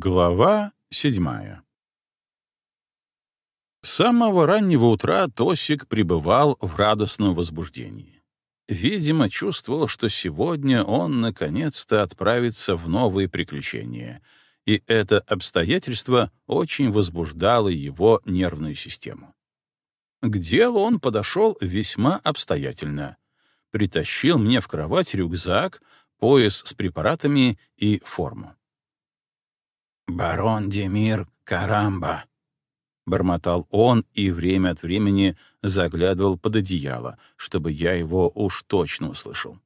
Глава седьмая С самого раннего утра Тосик пребывал в радостном возбуждении. Видимо, чувствовал, что сегодня он наконец-то отправится в новые приключения, и это обстоятельство очень возбуждало его нервную систему. К делу он подошел весьма обстоятельно. Притащил мне в кровать рюкзак, пояс с препаратами и форму. «Барон Демир Карамба», — бормотал он и время от времени заглядывал под одеяло, чтобы я его уж точно услышал.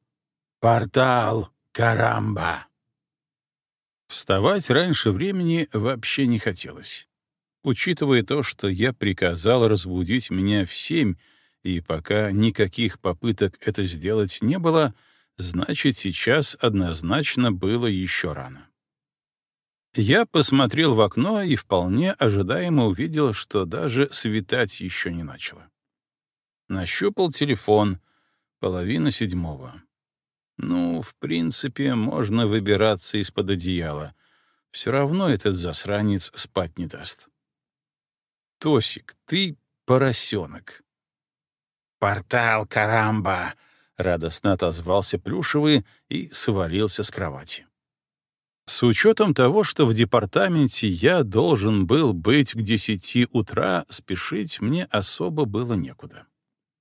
«Портал Карамба». Вставать раньше времени вообще не хотелось. Учитывая то, что я приказал разбудить меня в семь, и пока никаких попыток это сделать не было, значит, сейчас однозначно было еще рано. Я посмотрел в окно и вполне ожидаемо увидел, что даже светать еще не начало. Нащупал телефон, половина седьмого. Ну, в принципе, можно выбираться из-под одеяла. Все равно этот засранец спать не даст. Тосик, ты поросенок. «Портал Карамба!» — радостно отозвался Плюшевый и свалился с кровати. С учетом того, что в департаменте я должен был быть к десяти утра, спешить мне особо было некуда.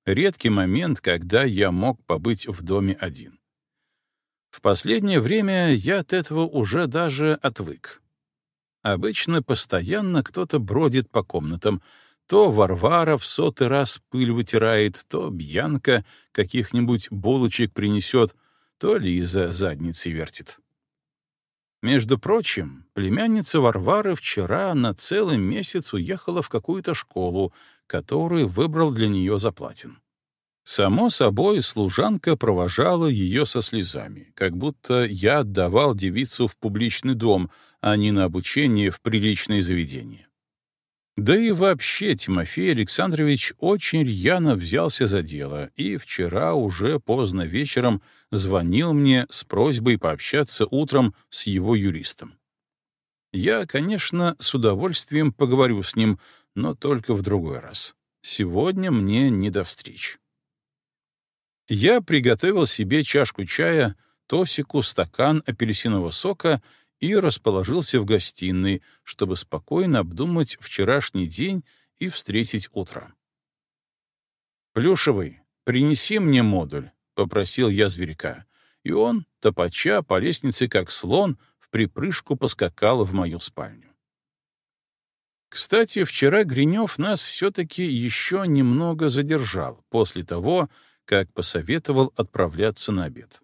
Редкий момент, когда я мог побыть в доме один. В последнее время я от этого уже даже отвык. Обычно постоянно кто-то бродит по комнатам, то Варвара в сотый раз пыль вытирает, то Бьянка каких-нибудь булочек принесет, то Лиза задницей вертит. Между прочим, племянница Варвары вчера на целый месяц уехала в какую-то школу, которую выбрал для нее Заплатин. Само собой, служанка провожала ее со слезами, как будто я отдавал девицу в публичный дом, а не на обучение в приличное заведение. Да и вообще Тимофей Александрович очень рьяно взялся за дело и вчера уже поздно вечером звонил мне с просьбой пообщаться утром с его юристом. Я, конечно, с удовольствием поговорю с ним, но только в другой раз. Сегодня мне не до встреч. Я приготовил себе чашку чая, Тосику стакан апельсинового сока — и расположился в гостиной, чтобы спокойно обдумать вчерашний день и встретить утро. «Плюшевый, принеси мне модуль», — попросил я зверька, и он, топача по лестнице как слон, в припрыжку поскакал в мою спальню. Кстати, вчера Гринев нас все-таки еще немного задержал после того, как посоветовал отправляться на обед.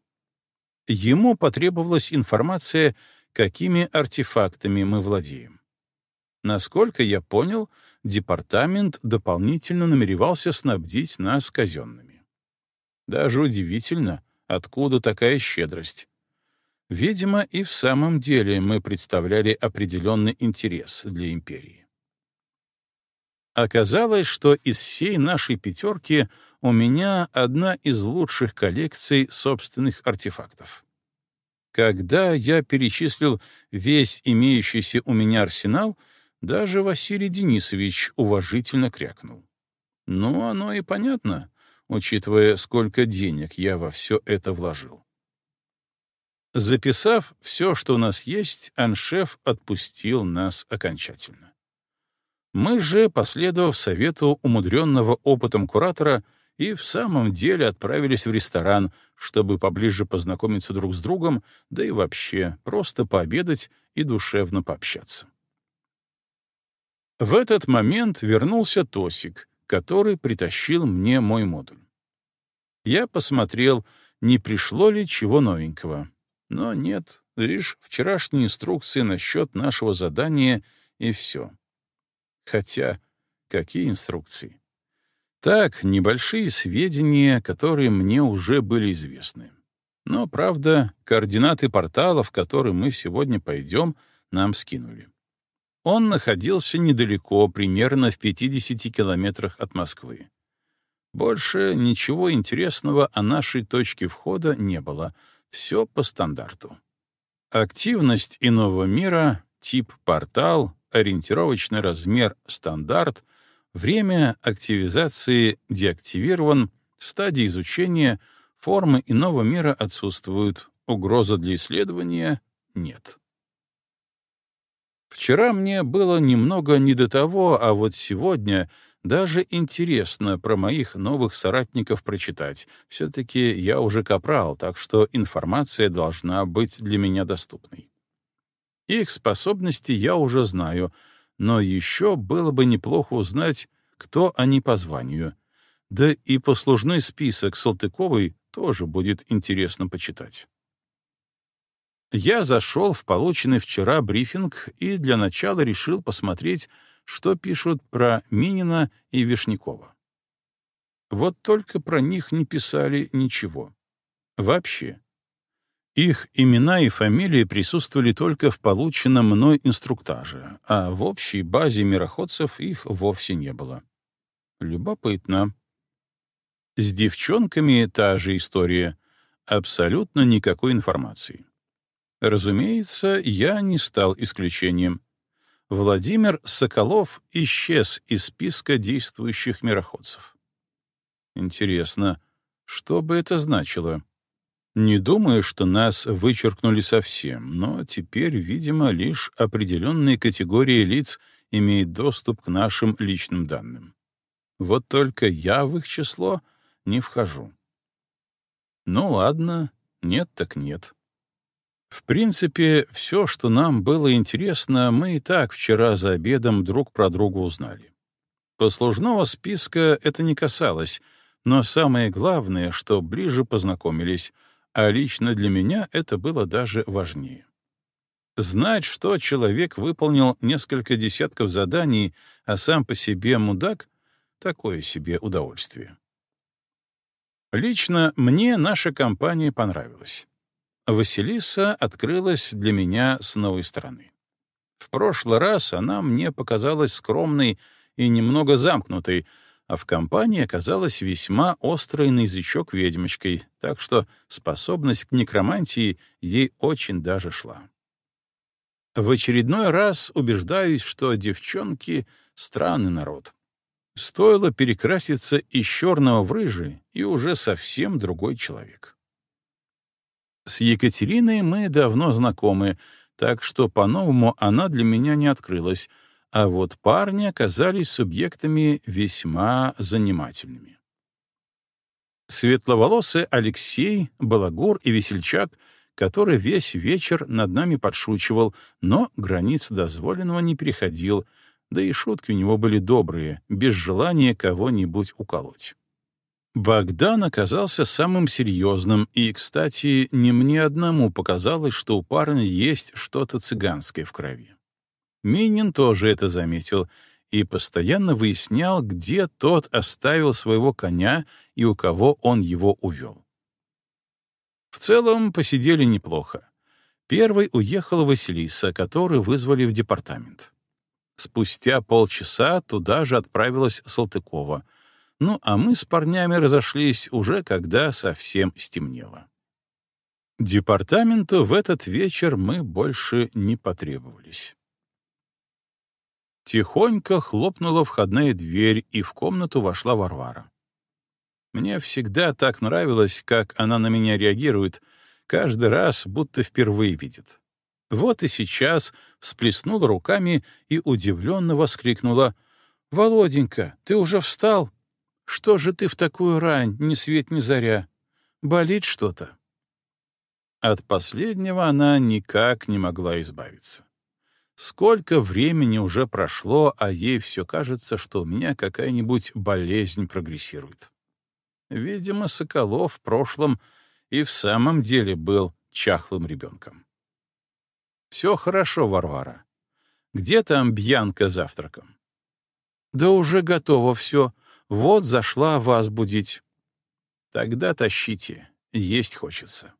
Ему потребовалась информация какими артефактами мы владеем. Насколько я понял, департамент дополнительно намеревался снабдить нас казенными. Даже удивительно, откуда такая щедрость. Видимо, и в самом деле мы представляли определенный интерес для империи. Оказалось, что из всей нашей пятерки у меня одна из лучших коллекций собственных артефактов. Когда я перечислил весь имеющийся у меня арсенал, даже Василий Денисович уважительно крякнул. Ну, оно и понятно, учитывая, сколько денег я во все это вложил. Записав все, что у нас есть, аншеф отпустил нас окончательно. Мы же, последовав совету умудренного опытом куратора, и в самом деле отправились в ресторан, чтобы поближе познакомиться друг с другом, да и вообще просто пообедать и душевно пообщаться. В этот момент вернулся Тосик, который притащил мне мой модуль. Я посмотрел, не пришло ли чего новенького. Но нет, лишь вчерашние инструкции насчет нашего задания и все. Хотя, какие инструкции? Так, небольшие сведения, которые мне уже были известны. Но, правда, координаты портала, в который мы сегодня пойдем, нам скинули. Он находился недалеко, примерно в 50 километрах от Москвы. Больше ничего интересного о нашей точке входа не было. Все по стандарту. Активность иного мира, тип портал, ориентировочный размер стандарт, время активизации деактивирован, стадии изучения, формы иного мира отсутствуют, угроза для исследования нет. Вчера мне было немного не до того, а вот сегодня даже интересно про моих новых соратников прочитать. Все-таки я уже капрал, так что информация должна быть для меня доступной. Их способности я уже знаю, но еще было бы неплохо узнать, кто они по званию. Да и послужной список Салтыковой тоже будет интересно почитать. Я зашел в полученный вчера брифинг и для начала решил посмотреть, что пишут про Минина и Вишнякова. Вот только про них не писали ничего. Вообще. Их имена и фамилии присутствовали только в полученном мной инструктаже, а в общей базе мироходцев их вовсе не было. Любопытно. С девчонками та же история. Абсолютно никакой информации. Разумеется, я не стал исключением. Владимир Соколов исчез из списка действующих мироходцев. Интересно, что бы это значило? Не думаю, что нас вычеркнули совсем, но теперь, видимо, лишь определенные категории лиц имеют доступ к нашим личным данным. Вот только я в их число не вхожу. Ну ладно, нет так нет. В принципе, все, что нам было интересно, мы и так вчера за обедом друг про друга узнали. Послужного списка это не касалось, но самое главное, что ближе познакомились, а лично для меня это было даже важнее. Знать, что человек выполнил несколько десятков заданий, а сам по себе мудак — такое себе удовольствие. Лично мне наша компания понравилась. Василиса открылась для меня с новой стороны. В прошлый раз она мне показалась скромной и немного замкнутой, а в компании оказалась весьма острой на язычок ведьмочкой, так что способность к некромантии ей очень даже шла. В очередной раз убеждаюсь, что девчонки — странный народ. Стоило перекраситься из черного в рыжий, и уже совсем другой человек. С Екатериной мы давно знакомы, так что по-новому она для меня не открылась, а вот парни оказались субъектами весьма занимательными. Светловолосый Алексей, Балагур и Весельчак, который весь вечер над нами подшучивал, но границ дозволенного не переходил, да и шутки у него были добрые, без желания кого-нибудь уколоть. Богдан оказался самым серьезным, и, кстати, не мне одному показалось, что у парня есть что-то цыганское в крови. Минин тоже это заметил и постоянно выяснял, где тот оставил своего коня и у кого он его увел. В целом посидели неплохо. Первой уехала Василиса, которую вызвали в департамент. Спустя полчаса туда же отправилась Салтыкова — ну а мы с парнями разошлись уже, когда совсем стемнело. Департаменту в этот вечер мы больше не потребовались. Тихонько хлопнула входная дверь, и в комнату вошла Варвара. Мне всегда так нравилось, как она на меня реагирует, каждый раз будто впервые видит. Вот и сейчас всплеснула руками и удивленно воскликнула. «Володенька, ты уже встал?» Что же ты в такую рань, ни свет ни заря? Болит что-то?» От последнего она никак не могла избавиться. Сколько времени уже прошло, а ей все кажется, что у меня какая-нибудь болезнь прогрессирует. Видимо, Соколов в прошлом и в самом деле был чахлым ребенком. «Все хорошо, Варвара. Где там Бьянка завтраком?» «Да уже готово все. Вот зашла вас будить. Тогда тащите, есть хочется.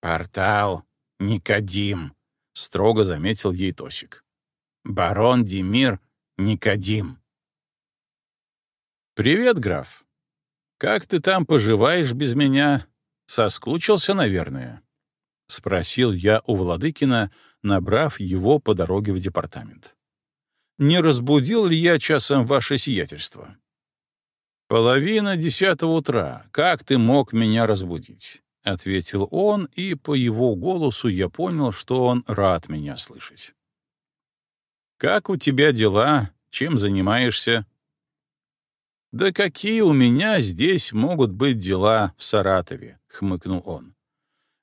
«Портал, Никодим», — строго заметил ей Тосик. «Барон Демир Никодим». «Привет, граф. Как ты там поживаешь без меня? Соскучился, наверное?» — спросил я у Владыкина, набрав его по дороге в департамент. «Не разбудил ли я часом ваше сиятельство?» «Половина десятого утра. Как ты мог меня разбудить?» — ответил он, и по его голосу я понял, что он рад меня слышать. «Как у тебя дела? Чем занимаешься?» «Да какие у меня здесь могут быть дела в Саратове?» — хмыкнул он.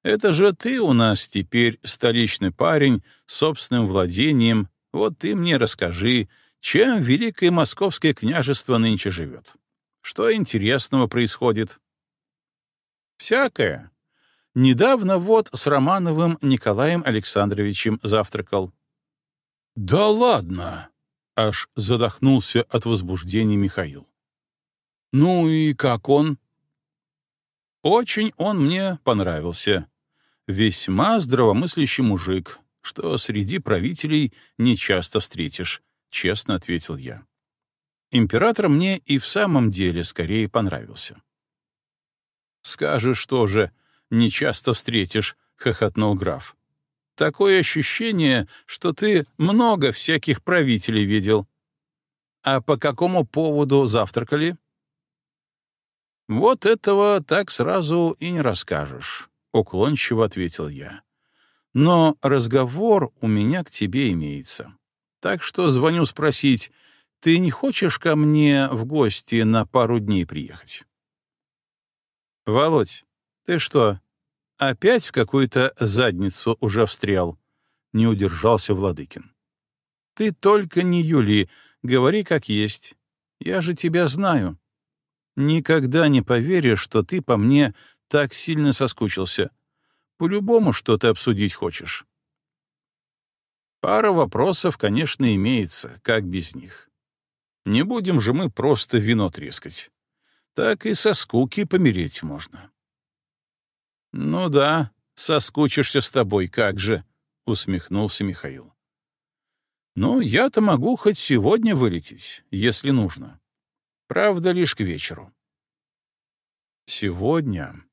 «Это же ты у нас теперь столичный парень с собственным владением. Вот ты мне расскажи, чем Великое Московское княжество нынче живет? Что интересного происходит?» «Всякое. Недавно вот с Романовым Николаем Александровичем завтракал». «Да ладно!» — аж задохнулся от возбуждения Михаил. «Ну и как он?» «Очень он мне понравился. Весьма здравомыслящий мужик, что среди правителей не часто встретишь», — честно ответил я. Император мне и в самом деле скорее понравился. «Скажешь, что же, не часто встретишь», — хохотнул граф. «Такое ощущение, что ты много всяких правителей видел». «А по какому поводу завтракали?» «Вот этого так сразу и не расскажешь», — уклончиво ответил я. «Но разговор у меня к тебе имеется. Так что звоню спросить, ты не хочешь ко мне в гости на пару дней приехать?» «Володь, ты что, опять в какую-то задницу уже встрял?» — не удержался Владыкин. «Ты только не Юли, говори как есть. Я же тебя знаю». Никогда не поверишь, что ты по мне так сильно соскучился. По-любому что-то обсудить хочешь. Пара вопросов, конечно, имеется, как без них. Не будем же мы просто вино трескать. Так и со скуки помереть можно. Ну да, соскучишься с тобой, как же, — усмехнулся Михаил. Ну, я-то могу хоть сегодня вылететь, если нужно. Правда, лишь к вечеру. Сегодня,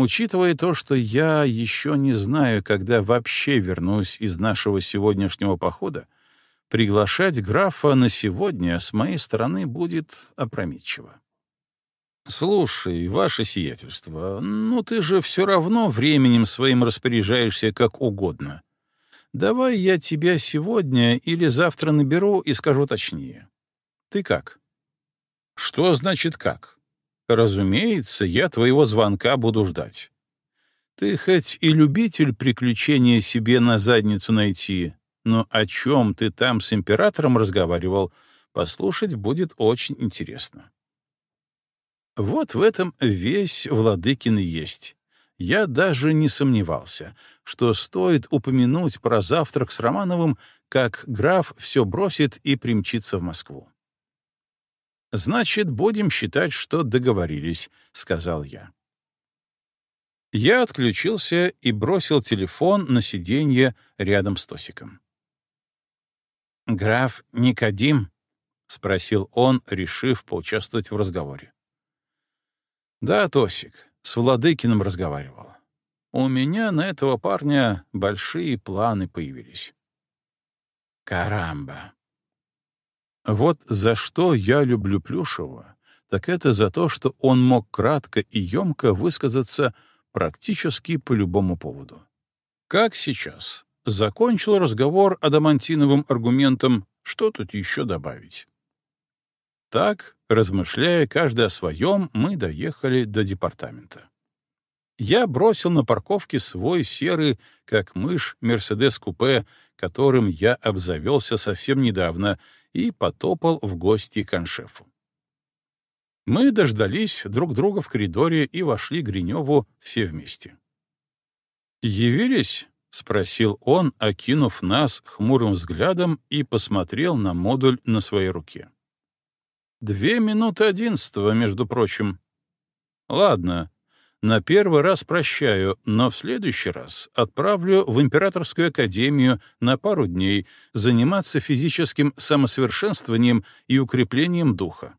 учитывая то, что я еще не знаю, когда вообще вернусь из нашего сегодняшнего похода, приглашать графа на сегодня с моей стороны будет опрометчиво. «Слушай, ваше сиятельство, ну ты же все равно временем своим распоряжаешься как угодно. Давай я тебя сегодня или завтра наберу и скажу точнее. Ты как?» Что значит как? Разумеется, я твоего звонка буду ждать. Ты хоть и любитель приключения себе на задницу найти, но о чем ты там с императором разговаривал, послушать будет очень интересно. Вот в этом весь Владыкин есть. Я даже не сомневался, что стоит упомянуть про завтрак с Романовым, как граф все бросит и примчится в Москву. «Значит, будем считать, что договорились», — сказал я. Я отключился и бросил телефон на сиденье рядом с Тосиком. «Граф Никодим?» — спросил он, решив поучаствовать в разговоре. «Да, Тосик, с Владыкиным разговаривал. У меня на этого парня большие планы появились». «Карамба!» Вот за что я люблю Плюшева, так это за то, что он мог кратко и емко высказаться практически по любому поводу. Как сейчас. Закончил разговор адамантиновым аргументом, что тут еще добавить. Так, размышляя каждый о своем, мы доехали до департамента. Я бросил на парковке свой серый, как мышь, Мерседес-купе, которым я обзавелся совсем недавно — и потопал в гости к Аншефу. Мы дождались друг друга в коридоре и вошли к Гриневу все вместе. «Явились?» — спросил он, окинув нас хмурым взглядом и посмотрел на модуль на своей руке. «Две минуты одиннадцатого, между прочим. Ладно, на первый раз прощаю, но в следующий раз отправлю в Императорскую академию на пару дней заниматься физическим самосовершенствованием и укреплением духа.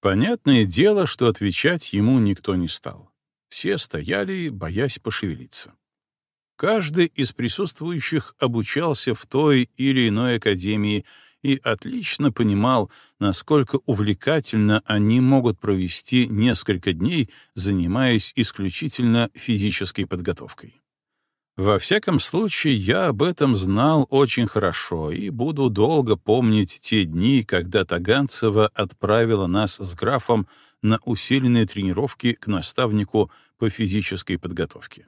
Понятное дело, что отвечать ему никто не стал. Все стояли, боясь пошевелиться. Каждый из присутствующих обучался в той или иной академии и отлично понимал, насколько увлекательно они могут провести несколько дней, занимаясь исключительно физической подготовкой. Во всяком случае, я об этом знал очень хорошо и буду долго помнить те дни, когда Таганцева отправила нас с графом на усиленные тренировки к наставнику по физической подготовке.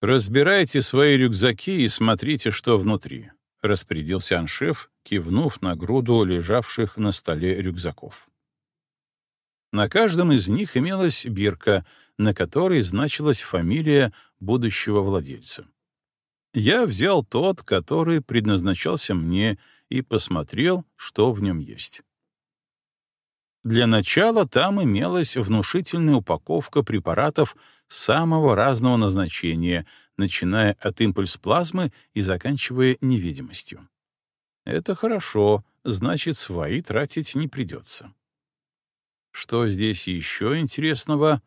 «Разбирайте свои рюкзаки и смотрите, что внутри», — распорядился аншеф, кивнув на груду лежавших на столе рюкзаков. На каждом из них имелась бирка, на которой значилась фамилия будущего владельца. Я взял тот, который предназначался мне, и посмотрел, что в нем есть. Для начала там имелась внушительная упаковка препаратов самого разного назначения, начиная от импульс плазмы и заканчивая невидимостью. Это хорошо, значит, свои тратить не придется. Что здесь еще интересного?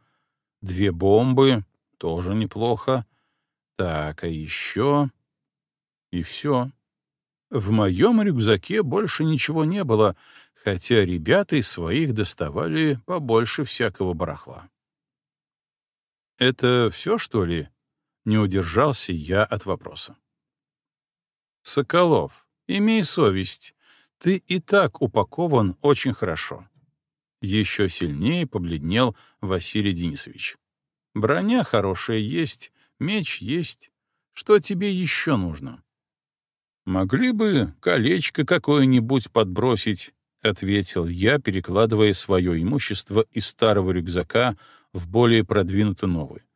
Две бомбы, тоже неплохо. Так, а еще... И все. В моем рюкзаке больше ничего не было, хотя ребята из своих доставали побольше всякого барахла. «Это все, что ли?» — не удержался я от вопроса. «Соколов, имей совесть. Ты и так упакован очень хорошо». Еще сильнее побледнел Василий Денисович. «Броня хорошая есть, меч есть. Что тебе еще нужно?» «Могли бы колечко какое-нибудь подбросить — ответил я, перекладывая свое имущество из старого рюкзака в более продвинутый новый.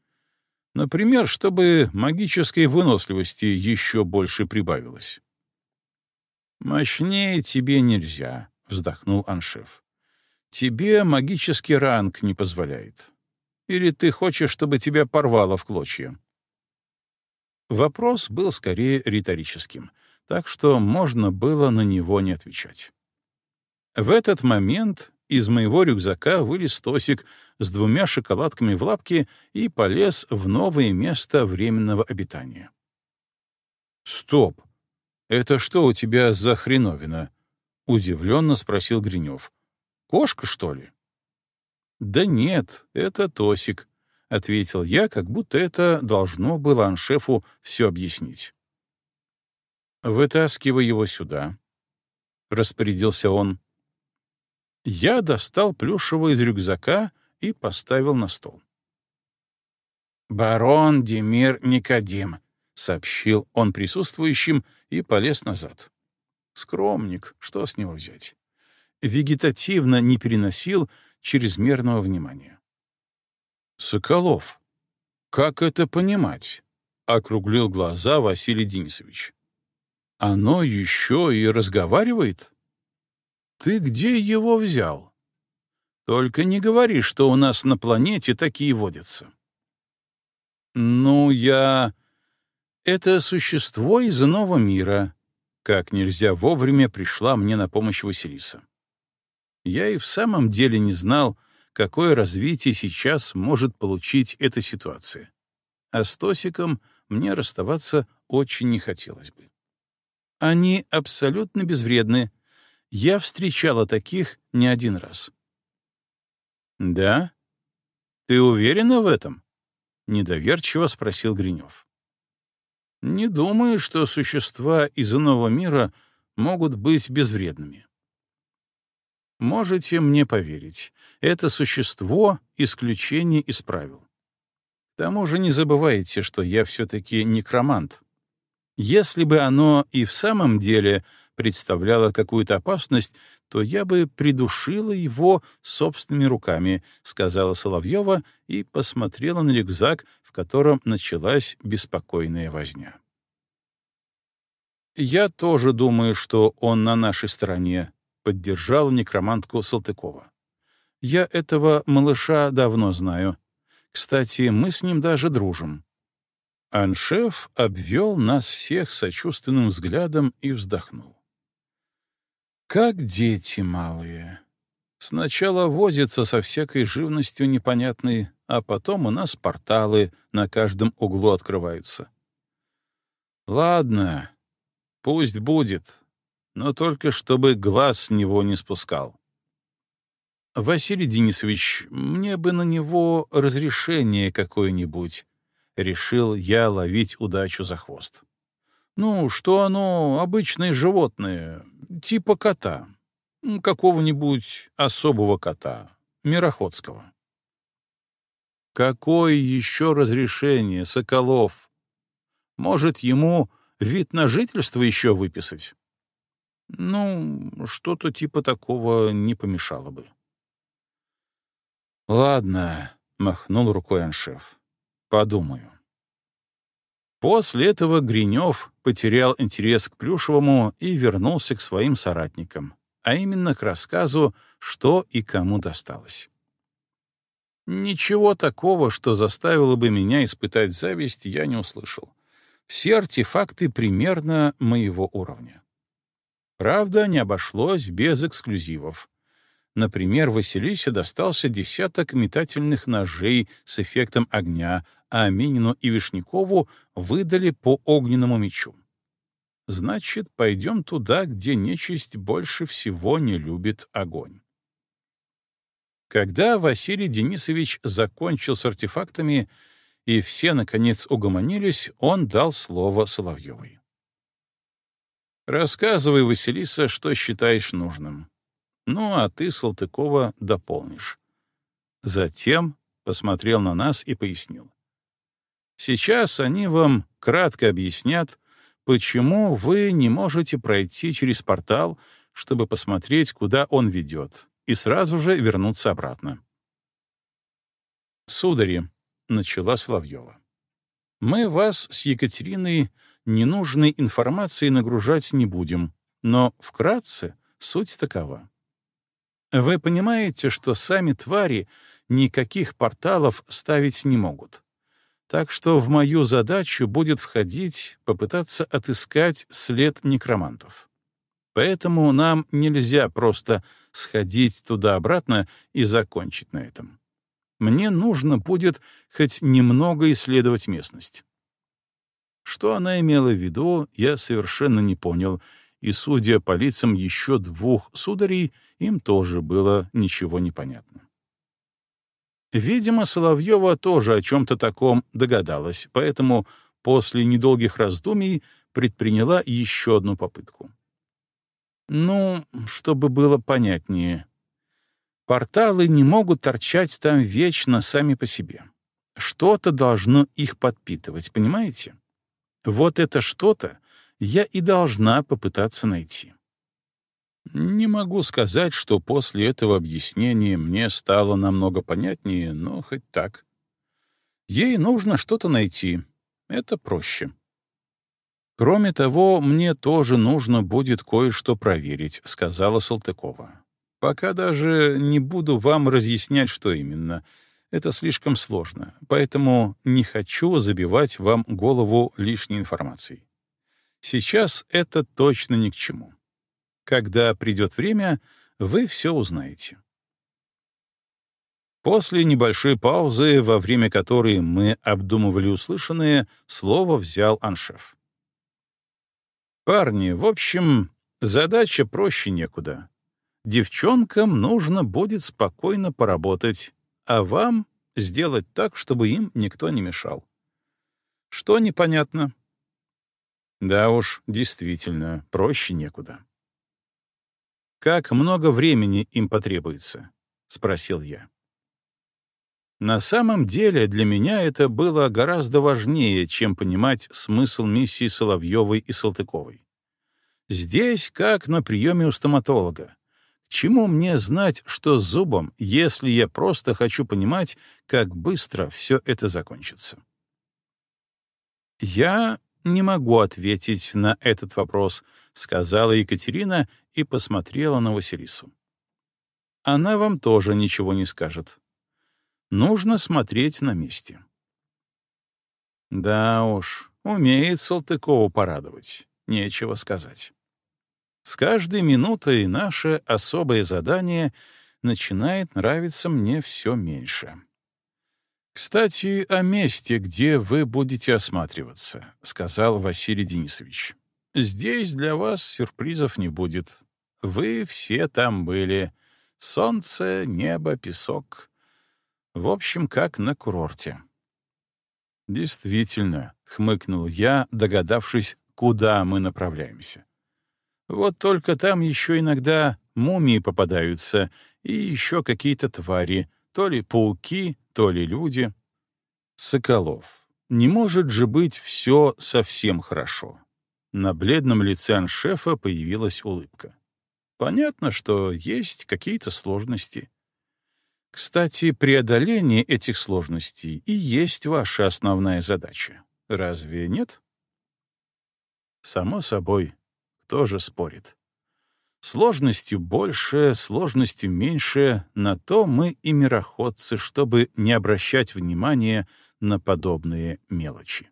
Например, чтобы магической выносливости еще больше прибавилось. «Мощнее тебе нельзя», — вздохнул Аншеф. «Тебе магический ранг не позволяет. Или ты хочешь, чтобы тебя порвало в клочья?» Вопрос был скорее риторическим, так что можно было на него не отвечать. В этот момент из моего рюкзака вылез Тосик с двумя шоколадками в лапке и полез в новое место временного обитания. «Стоп! Это что у тебя за хреновина?» — удивленно спросил Гринев. «Кошка, что ли?» «Да нет, это Тосик», — ответил я, как будто это должно было аншефу все объяснить. «Вытаскивай его сюда», — распорядился он. Я достал плюшевого из рюкзака и поставил на стол. «Барон Демир Никодим», — сообщил он присутствующим и полез назад. Скромник, что с него взять? Вегетативно не переносил чрезмерного внимания. «Соколов, как это понимать?» — округлил глаза Василий Денисович. «Оно еще и разговаривает?» Ты где его взял? Только не говори, что у нас на планете такие водятся. Ну, я... Это существо из иного мира. Как нельзя вовремя пришла мне на помощь Василиса. Я и в самом деле не знал, какое развитие сейчас может получить эта ситуация. А с Тосиком мне расставаться очень не хотелось бы. Они абсолютно безвредны, я встречала таких не один раз. «Да? Ты уверена в этом?» — недоверчиво спросил Гринев. «Не думаю, что существа из иного мира могут быть безвредными. Можете мне поверить, это существо — исключение из правил. К тому же не забывайте, что я все-таки некромант. Если бы оно и в самом деле представляла какую-то опасность, то я бы придушила его собственными руками, сказала Соловьева и посмотрела на рюкзак, в котором началась беспокойная возня. «Я тоже думаю, что он на нашей стороне», — поддержал некромантку Салтыкова. «Я этого малыша давно знаю. Кстати, мы с ним даже дружим». Аншеф обвел нас всех сочувственным взглядом и вздохнул. Как дети малые. Сначала возятся со всякой живностью непонятной, а потом у нас порталы на каждом углу открываются. Ладно, пусть будет, но только чтобы глаз с него не спускал. Василий Денисович, мне бы на него разрешение какое-нибудь. Решил я ловить удачу за хвост. Ну, что оно обычное животное, типа кота. Какого-нибудь особого кота, мироходского. Какое еще разрешение, Соколов? Может, ему вид на жительство еще выписать? Ну, что-то типа такого не помешало бы. Ладно, махнул рукой Аншеф. Подумаю. После этого Гринев потерял интерес к Плюшевому и вернулся к своим соратникам, а именно к рассказу, что и кому досталось. Ничего такого, что заставило бы меня испытать зависть, я не услышал. Все артефакты примерно моего уровня. Правда, не обошлось без эксклюзивов. Например, Василисе достался десяток метательных ножей с эффектом огня, а Минину и Вишнякову выдали по огненному мечу. Значит, пойдем туда, где нечисть больше всего не любит огонь. Когда Василий Денисович закончил с артефактами, и все, наконец, угомонились, он дал слово Соловьевой. «Рассказывай, Василиса, что считаешь нужным. Ну, а ты, Салтыкова, дополнишь». Затем посмотрел на нас и пояснил. «Сейчас они вам кратко объяснят, почему вы не можете пройти через портал, чтобы посмотреть, куда он ведет, и сразу же вернуться обратно. «Судари», — начала Соловьева, — «мы вас с Екатериной ненужной информацией нагружать не будем, но вкратце суть такова. Вы понимаете, что сами твари никаких порталов ставить не могут. Так что в мою задачу будет входить попытаться отыскать след некромантов. Поэтому нам нельзя просто сходить туда-обратно и закончить на этом. Мне нужно будет хоть немного исследовать местность. Что она имела в виду, я совершенно не понял, и, судя по лицам еще двух сударей, им тоже было ничего не понятно. Видимо, Соловьева тоже о чем-то таком догадалась, поэтому после недолгих раздумий предприняла еще одну попытку. Ну, чтобы было понятнее. Порталы не могут торчать там вечно сами по себе. Что-то должно их подпитывать, понимаете? Вот это что-то я и должна попытаться найти. Не могу сказать, что после этого объяснения мне стало намного понятнее, но хоть так. Ей нужно что-то найти. Это проще. «Кроме того, мне тоже нужно будет кое-что проверить», — сказала Салтыкова. «Пока даже не буду вам разъяснять, что именно. Это слишком сложно, поэтому не хочу забивать вам голову лишней информацией. Сейчас это точно ни к чему. Когда придет время, вы все узнаете». После небольшой паузы, во время которой мы обдумывали услышанное, слово взял Аншеф. Парни, в общем, задача проще некуда. Девчонкам нужно будет спокойно поработать, а вам сделать так, чтобы им никто не мешал. Что непонятно? Да уж, действительно, проще некуда. «Как много времени им потребуется?» — спросил я. На самом деле для меня это было гораздо важнее, чем понимать смысл миссии Соловьевой и Салтыковой. Здесь как на приеме у стоматолога. К чему мне знать, что с зубом, если я просто хочу понимать, как быстро все это закончится? «Я не могу ответить на этот вопрос», — сказала Екатерина и посмотрела на Василису. «Она вам тоже ничего не скажет. Нужно смотреть на месте. Да уж, умеет Салтыкову порадовать, нечего сказать. С каждой минутой наше особое задание начинает нравиться мне все меньше. «Кстати, о месте, где вы будете осматриваться», — сказал Василий Денисович. «Здесь для вас сюрпризов не будет. Вы все там были. Солнце, небо, песок. В общем, как на курорте». «Действительно», — хмыкнул я, догадавшись, куда мы направляемся. «Вот только там еще иногда мумии попадаются и еще какие-то твари, то ли пауки, то ли люди. Соколов. Не может же быть все совсем хорошо. На бледном лице аншефа появилась улыбка. Понятно, что есть какие-то сложности. Кстати, преодоление этих сложностей и есть ваша основная задача. Разве нет? Само собой, кто же спорит? Сложностью больше, сложностью меньше, на то мы и мироходцы, чтобы не обращать внимания на подобные мелочи.